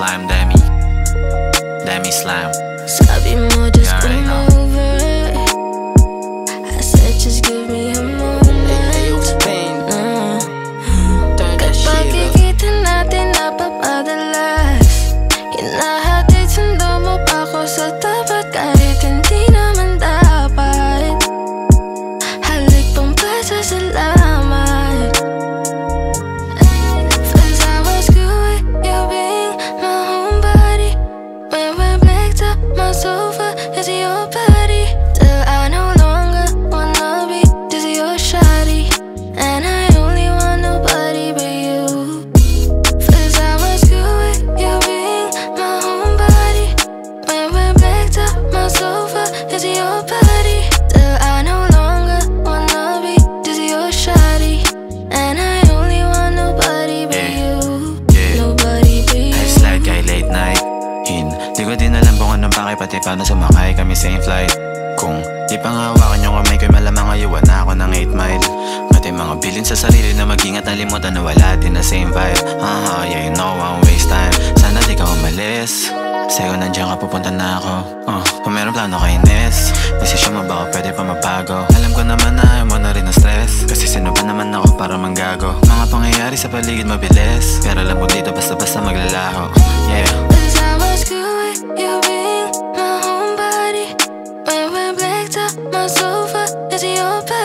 slime, Demi. Demi slime. Scabby more just yeah, right now. Your body I no longer wanna be. Your And I only want nobody but you. I was good with my homebody When we're my sofa your body I no longer wanna be. Your And I ko din alam kung anong bakit pati paano sumakay kami same flight. Kung di pa nga hawakan yung kamay ko malamang ayuwan na ako ng 8 mile. Pati mga bilin sa sarili na mag-ingat nalimutan na wala din na same vibe. Uh yeah you know I waste time Sana di ka umalis. Sa'yo nandiyan ka pupunta na ako. Uh, Kung meron plano kay Ines Desisyon mo ba o pwede pa mabago? Alam ko naman na ayaw mo na rin na stress. Kasi sino ba naman ako para manggago? Mga pangyayari sa paligid mabilis. Pero alam ko dito basta-basta maglalaho crazy, open.